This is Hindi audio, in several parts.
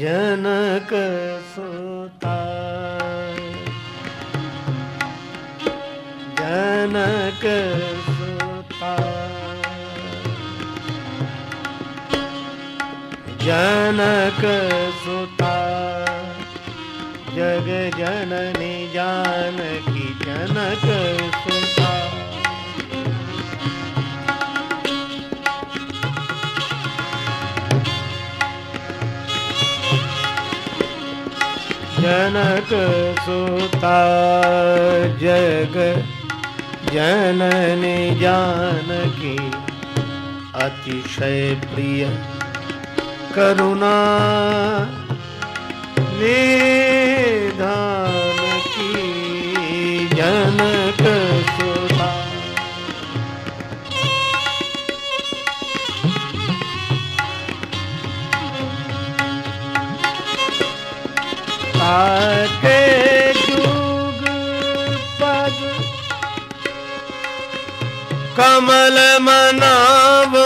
जनक सोता। जनक सोता। जनक सोता। जग जननी जानकी जनक सुता जनक सुता जग जननी जानकी अतिशय प्रिय करुणा। निधान ताके जुग पद कमल मनावूं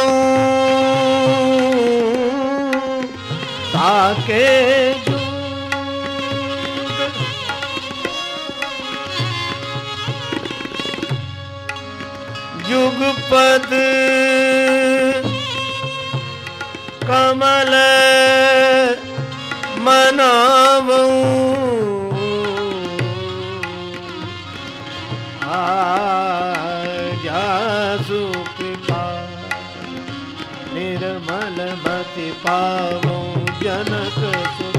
ताके जुग जुग पद कृपा निर्मल पावो जनक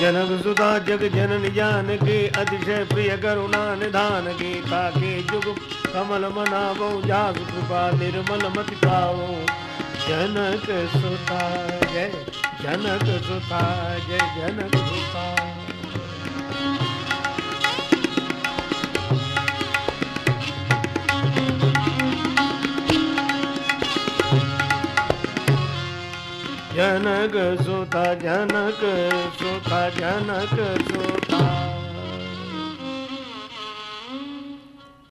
जनक सुधा जग जनन जान के अतिशय प्रिय करुणा निधान के ताके जुग कमल मनावो जाग कृपा निर्मल मत पाओ जनक सुता जय जनक सुता जय जनक सुता जनक सुता जनक सुता जनक सुता